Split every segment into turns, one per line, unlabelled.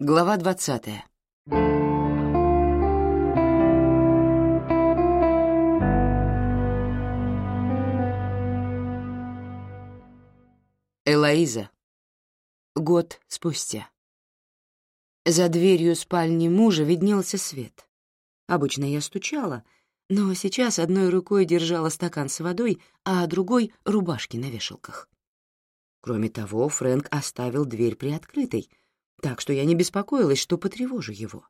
Глава двадцатая. Элоиза. Год спустя. За дверью спальни мужа виднелся свет. Обычно я стучала, но сейчас одной рукой держала стакан с водой, а другой — рубашки на вешалках. Кроме того, Фрэнк оставил дверь приоткрытой, так что я не беспокоилась, что потревожу его.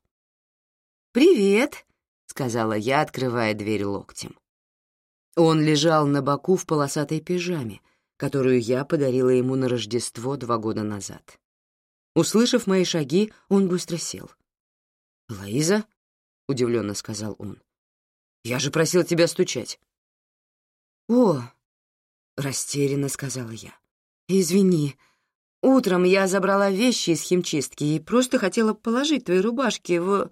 «Привет», — сказала я, открывая дверь локтем. Он лежал на боку в полосатой пижаме, которую я подарила ему на Рождество два года назад. Услышав мои шаги, он быстро сел. «Лоиза?» — удивленно сказал он. «Я же просил тебя стучать». «О!» — растерянно сказала я. «Извини. Утром я забрала вещи из химчистки и просто хотела положить твои рубашки в...»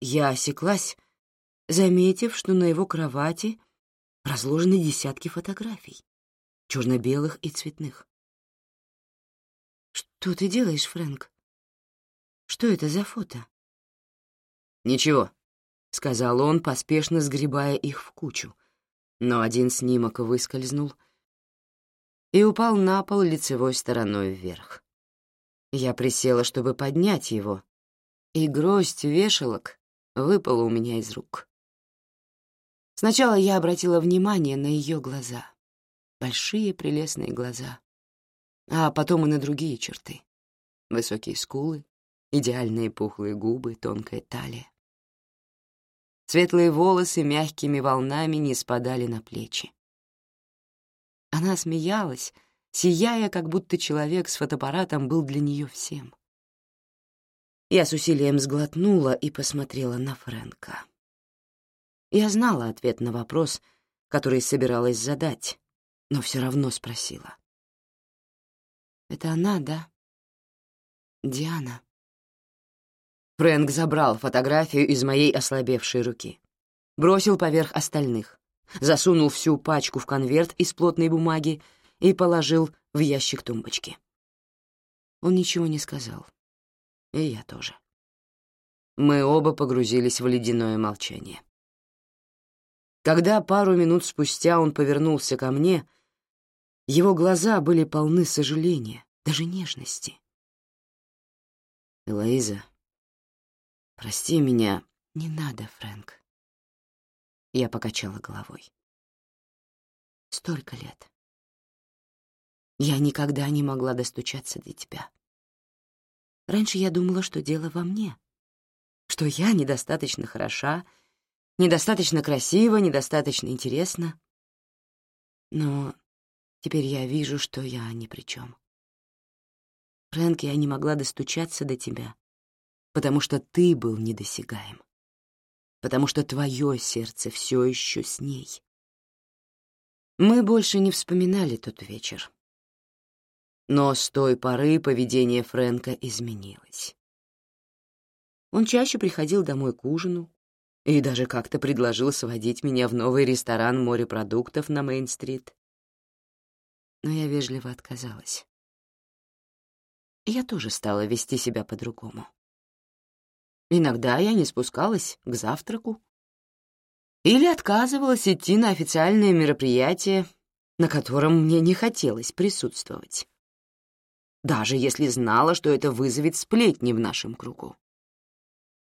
Я осеклась, заметив, что на его кровати разложены десятки фотографий, черно-белых и цветных. «Что ты делаешь, Фрэнк? Что это за фото?»
«Ничего», — сказал он, поспешно сгребая их в кучу, но один снимок выскользнул и упал на пол лицевой стороной вверх. Я присела, чтобы поднять его, и гроздь вешалок выпала у меня из рук. Сначала я обратила внимание на ее глаза. Большие прелестные глаза. А потом и на другие черты. Высокие скулы, идеальные пухлые губы, тонкая талия. Светлые волосы мягкими волнами не спадали на плечи. Она смеялась, сияя, как будто человек с фотоаппаратом был для нее всем. Я с усилием сглотнула и посмотрела на Фрэнка. Я знала ответ на вопрос, который собиралась задать, но все равно спросила. «Это она, да? Диана?» Фрэнк забрал фотографию из моей ослабевшей руки, бросил поверх остальных, засунул всю пачку в конверт из плотной бумаги и положил в ящик тумбочки. Он ничего не сказал. И я тоже. Мы оба погрузились в ледяное молчание. Когда пару минут спустя он повернулся ко мне, его глаза были полны сожаления, даже нежности. «Элоиза, прости меня». «Не надо, Фрэнк». Я покачала головой. «Столько лет. Я никогда не могла достучаться до тебя. Раньше я думала, что дело во мне, что я недостаточно хороша недостаточно красиво, недостаточно интересно. Но теперь я вижу, что я ни при чем. Фрэнк, я не могла достучаться до тебя, потому что ты был недосягаем, потому что твое сердце все еще с ней. Мы больше не вспоминали тот вечер. Но с той поры поведение Фрэнка изменилось. Он чаще приходил домой к ужину, и даже как-то предложил сводить меня в новый ресторан морепродуктов на Мейн-стрит. Но я вежливо отказалась. Я тоже стала вести себя по-другому. Иногда я не спускалась к завтраку или отказывалась идти на официальное мероприятие, на котором мне не хотелось присутствовать, даже если знала, что это вызовет сплетни в нашем кругу.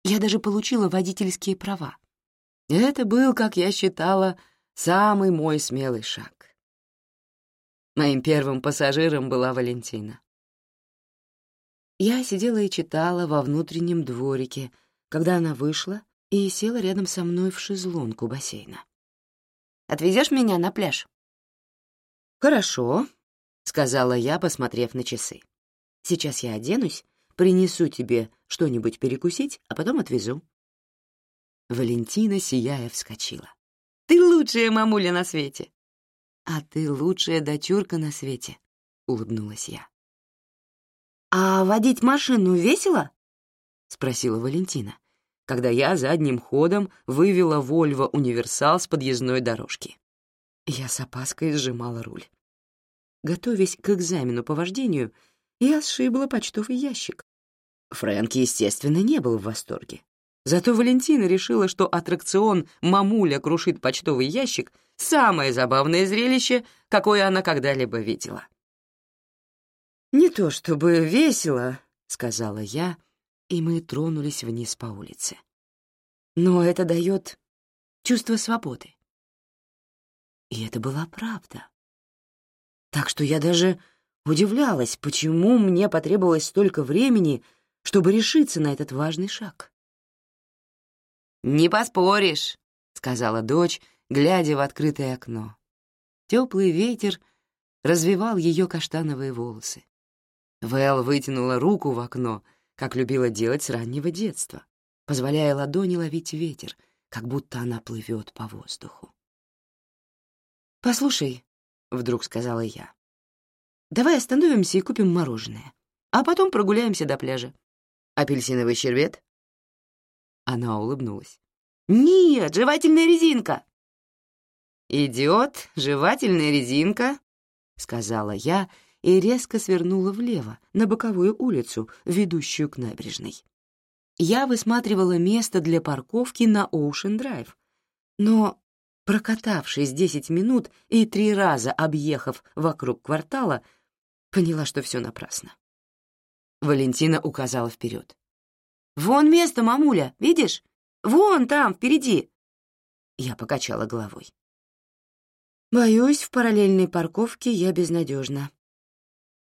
Я даже получила водительские права. Это был, как я считала, самый мой смелый шаг. Моим первым пассажиром была Валентина. Я сидела и читала во внутреннем дворике, когда она вышла и села рядом со мной в шезлонг у бассейна. «Отвезешь меня на пляж?» «Хорошо», — сказала я, посмотрев на часы. «Сейчас я оденусь Принесу тебе что-нибудь перекусить, а потом отвезу». Валентина, сияя, вскочила. «Ты лучшая мамуля на свете!» «А ты лучшая дочурка на свете», — улыбнулась я. «А водить машину весело?» — спросила Валентина, когда я задним ходом вывела Вольво Универсал с подъездной дорожки. Я с опаской сжимала руль. Готовясь к экзамену по вождению, Я сшибла почтовый ящик. Фрэнк, естественно, не был в восторге. Зато Валентина решила, что аттракцион «Мамуля крушит почтовый ящик» — самое забавное зрелище, какое она когда-либо видела. «Не то чтобы весело», — сказала я, и мы тронулись вниз по улице. «Но это дает чувство свободы». И это была правда. Так что я даже удивлялась, почему мне потребовалось столько времени, чтобы решиться на этот важный шаг. «Не поспоришь», — сказала дочь, глядя в открытое окно. Теплый ветер развивал ее каштановые волосы. Вэл вытянула руку в окно, как любила делать с раннего детства, позволяя ладони ловить ветер, как будто она плывет по воздуху. «Послушай», — вдруг сказала я, — «давай остановимся и купим мороженое, а потом прогуляемся до пляжа. Апельсиновый щербет?» Она улыбнулась. «Нет, жевательная резинка!» «Идет жевательная резинка», — сказала я и резко свернула влево, на боковую улицу, ведущую к набережной. Я высматривала место для парковки на Оушен-драйв, но, прокатавшись десять минут и три раза объехав вокруг квартала, поняла, что все напрасно. Валентина указала вперед. «Вон место, мамуля, видишь? Вон там, впереди!» Я покачала головой. Боюсь, в параллельной парковке я безнадежна.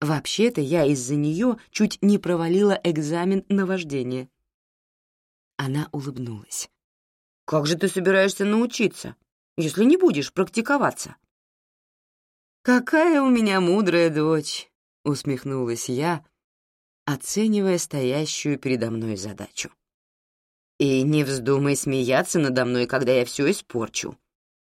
Вообще-то я из-за нее чуть не провалила экзамен на вождение. Она улыбнулась. «Как же ты собираешься научиться, если не будешь практиковаться?» «Какая у меня мудрая дочь!» — усмехнулась я, оценивая стоящую передо мной задачу. «И не вздумай смеяться надо мной, когда я все испорчу».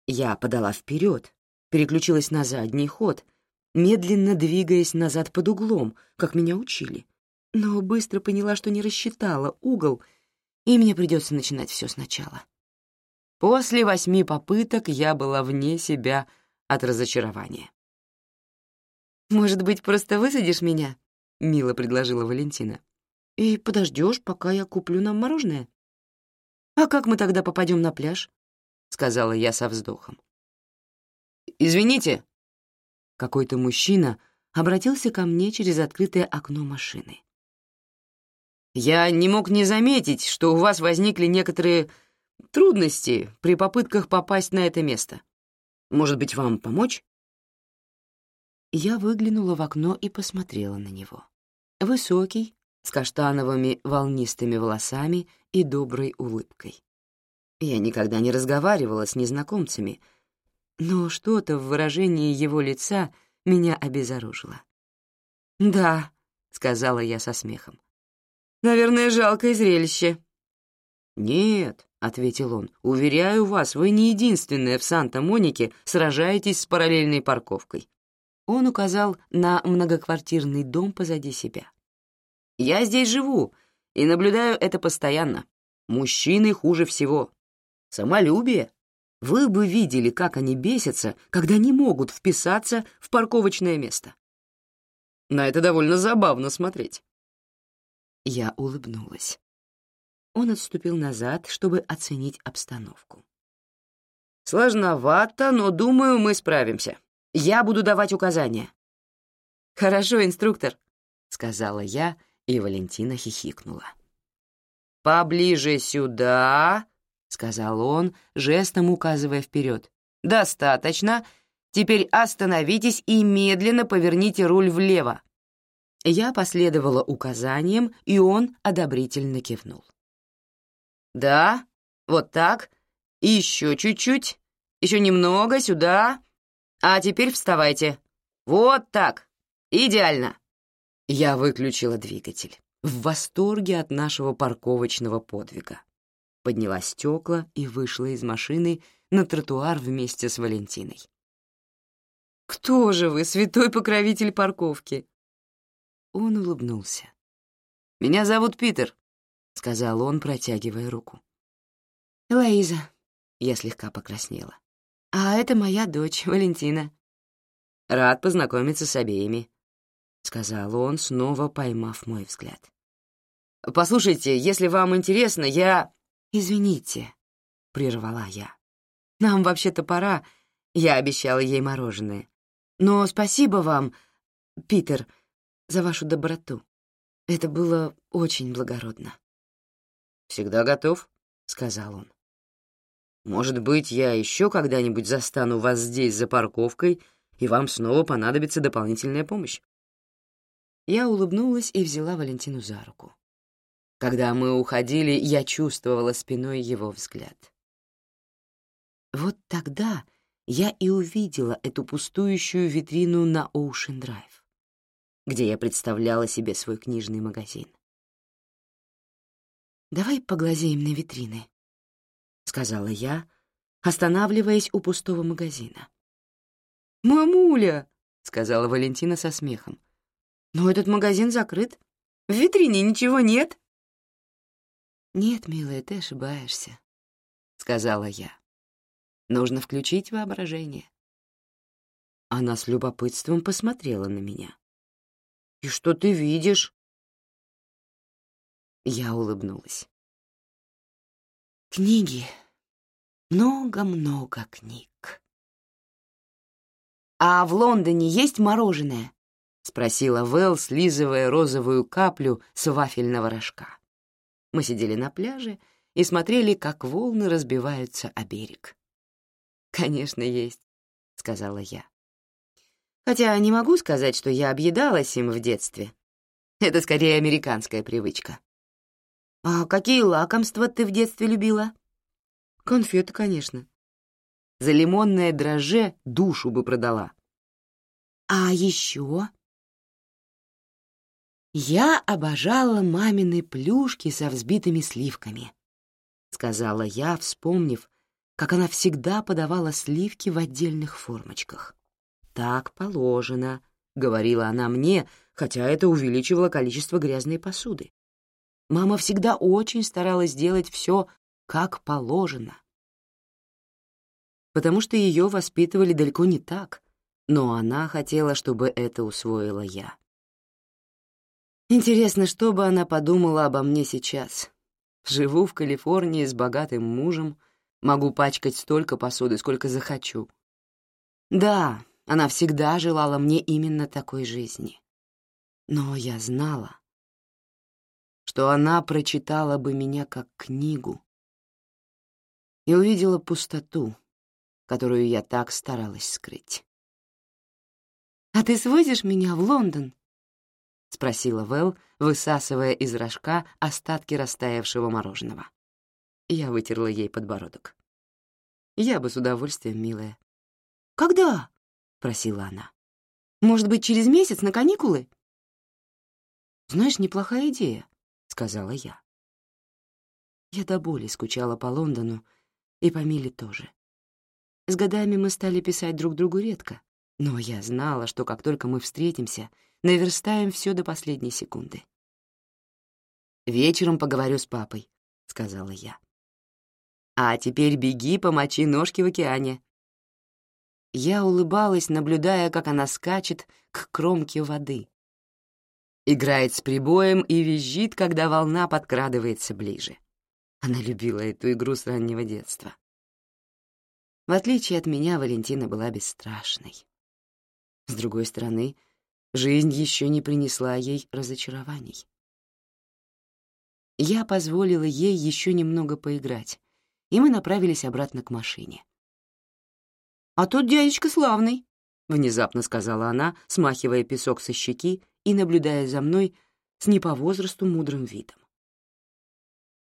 Я подала вперед, переключилась на задний ход, медленно двигаясь назад под углом, как меня учили, но быстро поняла, что не рассчитала угол, и мне придется начинать все сначала. После восьми попыток я была вне себя от разочарования. «Может быть, просто высадишь меня?» — мило предложила Валентина. «И подождешь, пока я куплю нам мороженое?» «А как мы тогда попадем на пляж?» — сказала я со вздохом. «Извините!» Какой-то мужчина обратился ко мне через открытое окно машины. «Я не мог не заметить, что у вас возникли некоторые трудности при попытках попасть на это место. Может быть, вам помочь?» Я выглянула в окно и посмотрела на него. Высокий, с каштановыми волнистыми волосами и доброй улыбкой. Я никогда не разговаривала с незнакомцами, но что-то в выражении его лица меня обезоружило. «Да», — сказала я со смехом. «Наверное, жалкое зрелище». «Нет», — ответил он, — «уверяю вас, вы не единственная в Санта-Монике сражаетесь с параллельной парковкой». Он указал на многоквартирный дом позади себя. «Я здесь живу и наблюдаю это постоянно. Мужчины хуже всего. Самолюбие. Вы бы видели, как они бесятся, когда не могут вписаться в парковочное место. На это довольно забавно смотреть». Я улыбнулась. Он отступил назад, чтобы оценить обстановку. «Сложновато, но, думаю, мы справимся. Я буду давать указания». «Хорошо, инструктор», — сказала я, и Валентина хихикнула. «Поближе сюда», — сказал он, жестом указывая вперед. «Достаточно. Теперь остановитесь и медленно поверните руль влево». Я последовала указаниям, и он одобрительно кивнул. «Да, вот так. Еще чуть-чуть. Еще немного сюда. А теперь вставайте. Вот так. Идеально. Я выключила двигатель. В восторге от нашего парковочного подвига. Подняла стекла и вышла из машины на тротуар вместе с Валентиной. «Кто же вы, святой покровитель парковки?» Он улыбнулся. «Меня зовут Питер», — сказал он, протягивая руку. «Лоиза», — я слегка покраснела. А это моя дочь, Валентина. Рад познакомиться с обеими. сказал он, снова поймав мой взгляд. «Послушайте, если вам интересно, я...» «Извините», — прервала я. «Нам вообще-то пора. Я обещала ей мороженое. Но спасибо вам, Питер, за вашу доброту. Это было очень благородно».
«Всегда готов», — сказал он. «Может быть, я еще когда-нибудь застану вас здесь за парковкой, и вам снова понадобится дополнительная помощь».
Я улыбнулась и взяла Валентину за руку. Когда мы уходили, я чувствовала спиной его взгляд. Вот тогда я и увидела эту пустующую витрину на Оушен Драйв, где я представляла себе свой книжный магазин. «Давай поглазеем на витрины», — сказала я, останавливаясь у пустого магазина.
«Мамуля!» — сказала Валентина со смехом. «Но этот магазин закрыт. В витрине ничего нет».
«Нет, милая, ты ошибаешься», — сказала я. «Нужно включить воображение». Она с любопытством посмотрела на меня.
«И что ты видишь?»
Я улыбнулась. «Книги. Много-много книг». «А в Лондоне есть мороженое?» — спросила Вэл, слизывая розовую каплю с вафельного рожка. Мы сидели на пляже и смотрели, как волны разбиваются о берег. «Конечно, есть», — сказала я. Хотя не могу сказать, что я объедалась им в детстве. Это скорее американская привычка. «А какие лакомства ты в детстве любила?» «Конфеты, конечно. За лимонное дрожже душу бы продала». «А еще?» «Я обожала мамины плюшки со взбитыми сливками», — сказала я, вспомнив, как она всегда подавала сливки в отдельных формочках. «Так положено», — говорила она мне, хотя это увеличивало количество грязной посуды. Мама всегда очень старалась делать все как положено. Потому что ее воспитывали далеко не так, но она хотела, чтобы это усвоила я. Интересно, что бы она подумала обо мне сейчас. Живу в Калифорнии с богатым мужем, могу пачкать столько посуды, сколько захочу. Да, она всегда желала мне именно такой жизни. Но я знала, что она прочитала бы меня как книгу и увидела пустоту, которую я так старалась скрыть. «А ты свозишь меня в Лондон?» — спросила Вэл, высасывая из рожка остатки растаявшего мороженого. Я вытерла ей подбородок. «Я бы с удовольствием, милая». «Когда?» — просила она. «Может быть, через месяц на каникулы?» «Знаешь, неплохая идея», — сказала я. Я до боли скучала по Лондону и по Миле тоже. С годами мы стали писать друг другу редко, но я знала, что как только мы встретимся — наверстаем все до последней секунды. «Вечером поговорю с папой», — сказала я. «А теперь беги, помочи ножки в океане». Я улыбалась, наблюдая, как она скачет к кромке воды. Играет с прибоем и визжит, когда волна подкрадывается ближе. Она любила эту игру с раннего детства. В отличие от меня, Валентина была бесстрашной. С другой стороны, Жизнь еще не принесла ей разочарований. Я позволила ей еще немного поиграть, и мы направились обратно к машине. «А тут дядечка славный», — внезапно сказала она, смахивая песок со щеки и наблюдая за мной с не по возрасту мудрым видом.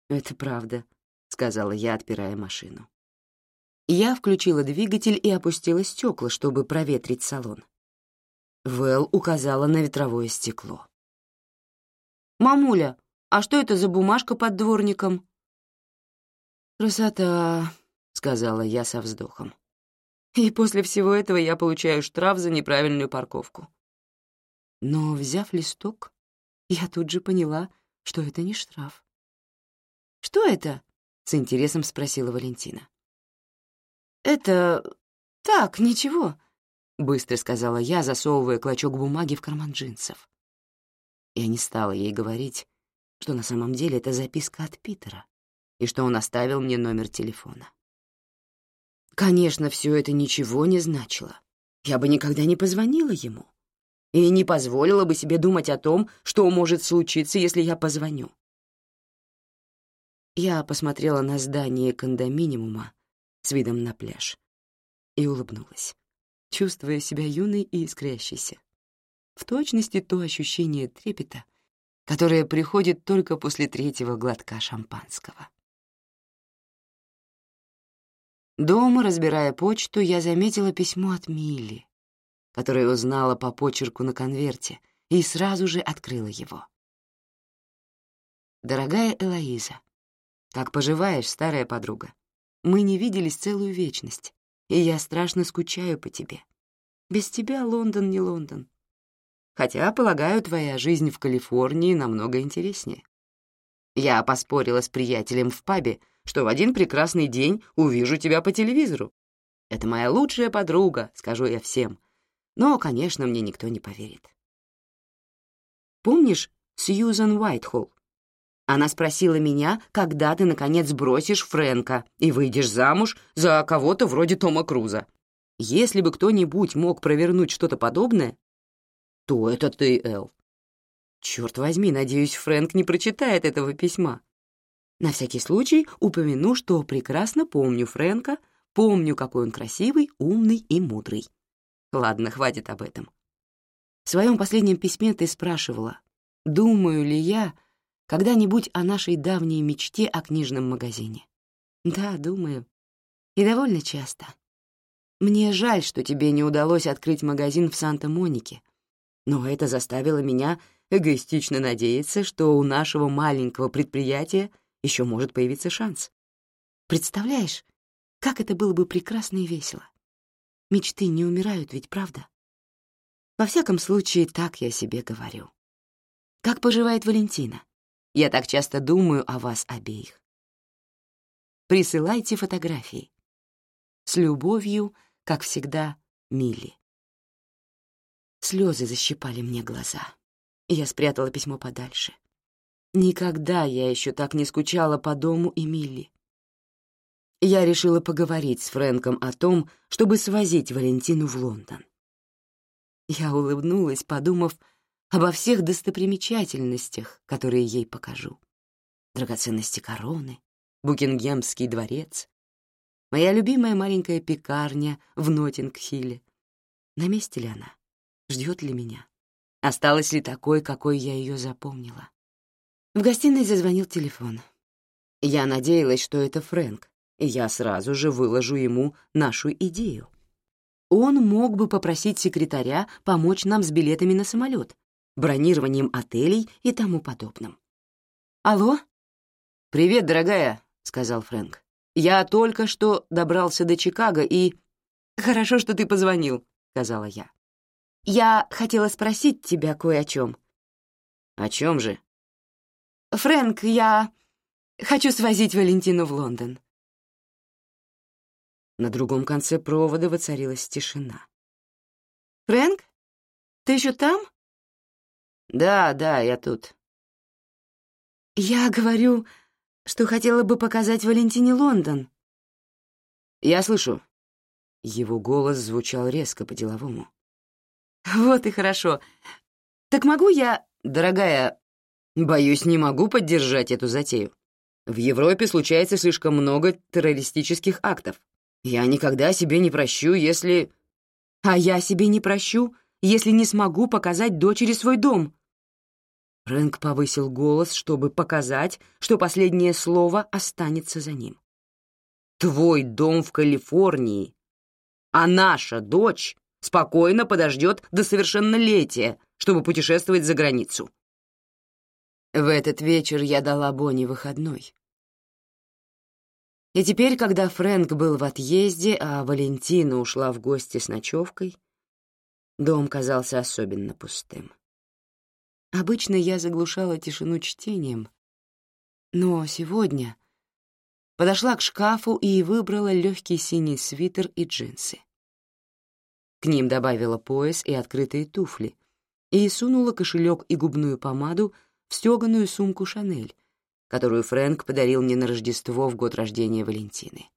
«Это правда», — сказала я, отпирая машину. Я включила двигатель и опустила стекла, чтобы проветрить салон. Вэл указала на ветровое стекло. «Мамуля, а что это за бумажка под дворником?» «Красота», — сказала я со вздохом. «И после всего этого я получаю штраф за неправильную парковку». Но, взяв листок, я тут же поняла, что это не штраф. «Что это?» — с интересом спросила Валентина. «Это... так, ничего. — быстро сказала я, засовывая клочок бумаги в карман джинсов. Я не стала ей говорить, что на самом деле это записка от Питера и что он оставил мне номер телефона. Конечно, все это ничего не значило. Я бы никогда не позвонила ему и не позволила бы себе думать о том, что может случиться, если я позвоню. Я посмотрела на здание кондоминиума с видом на пляж и улыбнулась, чувствуя себя юной и искрящейся. В точности то ощущение трепета, которое приходит только после третьего глотка шампанского. Дома, разбирая почту, я заметила письмо от Милли, которое узнала по почерку на конверте, и сразу же открыла его. «Дорогая Элоиза, как поживаешь, старая подруга? Мы не виделись целую вечность, и я страшно скучаю по тебе. Без тебя Лондон не Лондон. Хотя, полагаю, твоя жизнь в Калифорнии намного интереснее. Я поспорила с приятелем в пабе, что в один прекрасный день увижу тебя по телевизору. Это моя лучшая подруга, скажу я всем. Но, конечно, мне никто не поверит. Помнишь Сьюзан Уайтхолл? Она спросила меня, когда ты, наконец, бросишь Фрэнка и выйдешь замуж за кого-то вроде Тома Круза. Если бы кто-нибудь мог провернуть что-то подобное, то это ты, Эл. Черт возьми, надеюсь, Фрэнк не прочитает этого письма. На всякий случай упомяну, что прекрасно помню Фрэнка, помню, какой он красивый, умный и мудрый. Ладно, хватит об этом. В своем последнем письме ты спрашивала, думаю ли я когда-нибудь о нашей давней мечте о книжном магазине. Да, думаю. И довольно часто. Мне жаль, что тебе не удалось открыть магазин в Санта-Монике, но это заставило меня эгоистично надеяться, что у нашего маленького предприятия еще может появиться шанс. Представляешь, как это было бы прекрасно и весело. Мечты не умирают ведь, правда? Во всяком случае, так я себе говорю. Как поживает Валентина? Я так часто думаю о вас обеих. Присылайте фотографии. С любовью, как всегда, Милли. Слезы защипали мне глаза, я спрятала письмо подальше. Никогда я еще так не скучала по дому и Милли. Я решила поговорить с Фрэнком о том, чтобы свозить Валентину в Лондон. Я улыбнулась, подумав обо всех достопримечательностях, которые ей покажу. Драгоценности короны, Букингемский дворец, моя любимая маленькая пекарня в Нотинг-Хилле. На месте ли она? Ждет ли меня? Осталась ли такой, какой я ее запомнила? В гостиной зазвонил телефон. Я надеялась, что это Фрэнк, и я сразу же выложу ему нашу идею. Он мог бы попросить секретаря помочь нам с билетами на самолет, бронированием отелей и тому подобным. «Алло?» «Привет, дорогая», — сказал Фрэнк. «Я только что добрался до Чикаго и...» «Хорошо, что ты позвонил», — сказала я. «Я хотела спросить тебя кое о чем». «О чем же?» «Фрэнк, я хочу свозить Валентину в Лондон». На другом конце провода воцарилась тишина. «Фрэнк, ты еще там?» «Да, да, я тут». «Я говорю, что хотела бы показать Валентине Лондон». «Я слышу». Его голос звучал резко по-деловому. «Вот и хорошо. Так могу я...» «Дорогая, Боюсь, не могу поддержать эту затею. В Европе случается слишком много террористических актов. Я никогда себе не прощу, если... А я себе не прощу, если не смогу показать дочери свой дом. Рэнк повысил голос, чтобы показать, что последнее слово останется за ним. Твой дом в Калифорнии, а наша дочь спокойно подождет до совершеннолетия, чтобы путешествовать за границу. В этот вечер я дала Бонни выходной. И теперь, когда Фрэнк был в отъезде, а Валентина ушла в гости с ночевкой, дом казался особенно пустым. Обычно я заглушала тишину чтением, но сегодня подошла к шкафу и выбрала легкий синий свитер и джинсы. К ним добавила пояс и открытые туфли и сунула кошелек и губную помаду в стеганую сумку «Шанель», которую Фрэнк подарил мне на Рождество в год рождения Валентины.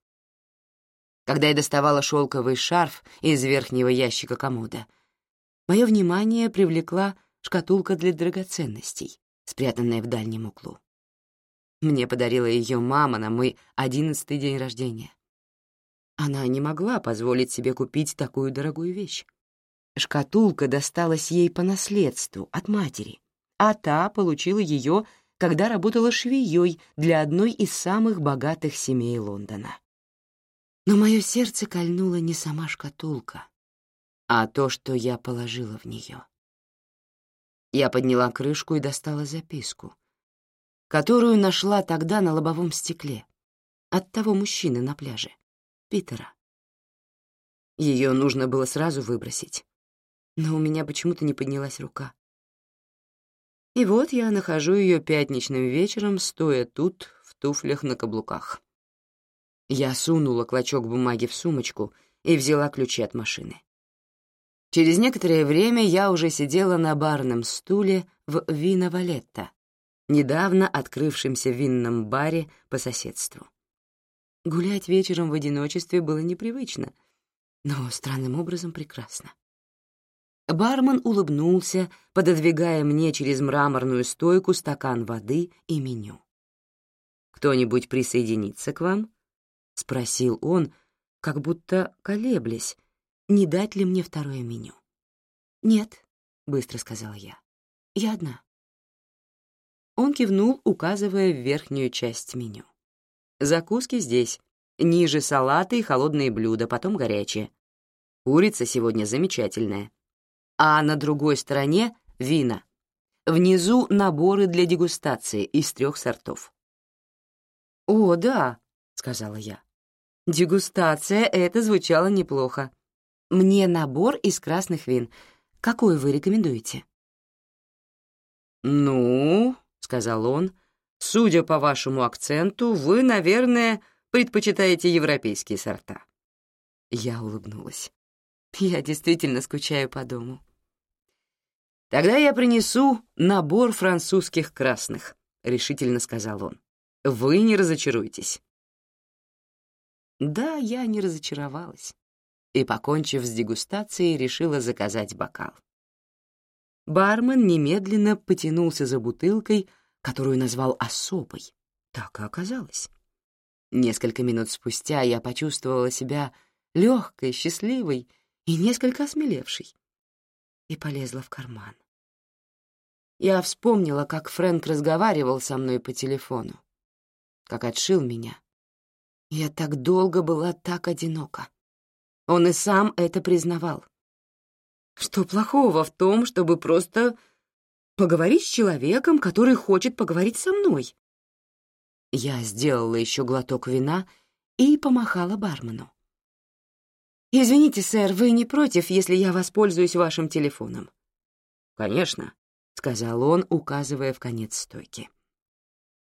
Когда я доставала шелковый шарф из верхнего ящика комода, мое внимание привлекла шкатулка для драгоценностей, спрятанная в дальнем углу. Мне подарила ее мама на мой одиннадцатый день рождения. Она не могла позволить себе купить такую дорогую вещь. Шкатулка досталась ей по наследству от матери, а та получила ее, когда работала швеей для одной из самых богатых семей Лондона. Но мое сердце кольнуло не сама шкатулка, а то, что я положила в нее. Я подняла крышку и достала записку, которую нашла тогда на лобовом стекле от того мужчины на пляже, Питера. Ее нужно было сразу выбросить, но у меня почему-то не поднялась рука. И вот я нахожу ее пятничным вечером, стоя тут, в туфлях на каблуках. Я сунула клочок бумаги в сумочку и взяла ключи от машины. Через некоторое время я уже сидела на барном стуле в Вино Валетта, недавно открывшемся винном баре по соседству. Гулять вечером в одиночестве было непривычно, но странным образом прекрасно. Бармен улыбнулся, пододвигая мне через мраморную стойку стакан воды и меню. «Кто-нибудь присоединится к вам?» — спросил он, как будто колеблясь, не дать ли мне второе меню. «Нет», — быстро сказала я, — «я одна». Он кивнул, указывая в верхнюю часть меню. «Закуски здесь. Ниже салаты и холодные блюда, потом горячие. Курица сегодня замечательная. А на другой стороне — вина. Внизу наборы для дегустации из трех сортов». «О, да», — сказала я. «Дегустация — это звучало неплохо. Мне набор из красных вин. Какой вы рекомендуете?» «Ну», — сказал он, — «судя по вашему акценту, вы, наверное, предпочитаете европейские сорта». Я улыбнулась. Я действительно скучаю по дому. «Тогда я принесу набор французских красных», — решительно сказал он. «Вы не разочаруетесь». Да, я не разочаровалась и, покончив с дегустацией, решила заказать бокал. Бармен немедленно потянулся за бутылкой, которую назвал особой. Так и оказалось. Несколько минут спустя я почувствовала себя легкой, счастливой и несколько осмелевшей, и полезла в карман. Я вспомнила, как Фрэнк разговаривал со мной по телефону, как отшил меня. Я так долго была так одинока. Он и сам это признавал. Что плохого в том, чтобы просто поговорить с человеком, который хочет поговорить со мной? Я сделала еще глоток вина и помахала бармену. «Извините, сэр, вы не против, если я воспользуюсь вашим телефоном?» «Конечно», — сказал он, указывая в конец стойки.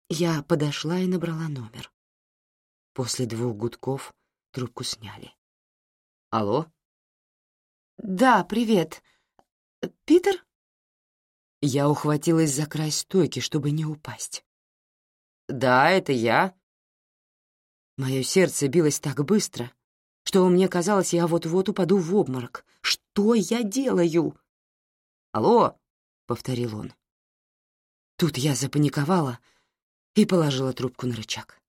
Я подошла и набрала номер. После двух гудков трубку сняли. Алло? Да, привет. Питер? Я ухватилась за край стойки, чтобы не упасть. Да, это я. Мое сердце билось так быстро, что мне казалось, я вот-вот упаду в обморок. Что я делаю? Алло, повторил он. Тут я запаниковала и положила трубку на рычаг.